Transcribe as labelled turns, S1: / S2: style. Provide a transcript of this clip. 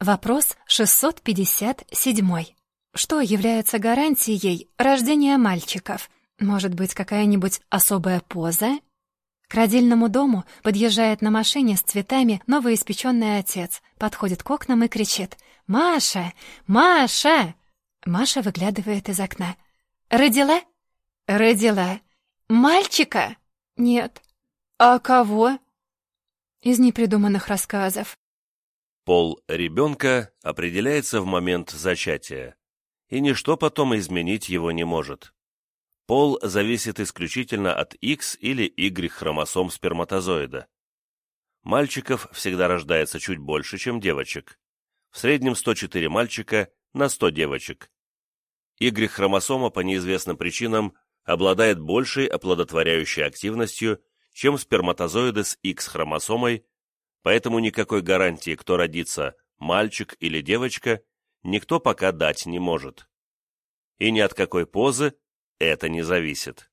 S1: Вопрос 657. Что является гарантией рождения мальчиков? Может быть, какая-нибудь особая поза? К родильному дому подъезжает на машине с цветами новоиспеченный отец, подходит к окнам и кричит «Маша! Маша!» Маша выглядывает из окна. «Родила?» «Родила. Мальчика?» «Нет». «А кого?» Из непридуманных рассказов.
S2: Пол ребенка определяется в момент зачатия, и ничто потом изменить его не может. Пол зависит исключительно от X или Y хромосом сперматозоида. Мальчиков всегда рождается чуть больше, чем девочек. В среднем 104 мальчика на 100 девочек. Y-хромосома по неизвестным причинам обладает большей оплодотворяющей активностью, чем сперматозоиды с X-хромосомой, поэтому никакой гарантии, кто родится, мальчик или девочка, никто пока дать не может. И ни от какой позы это не зависит.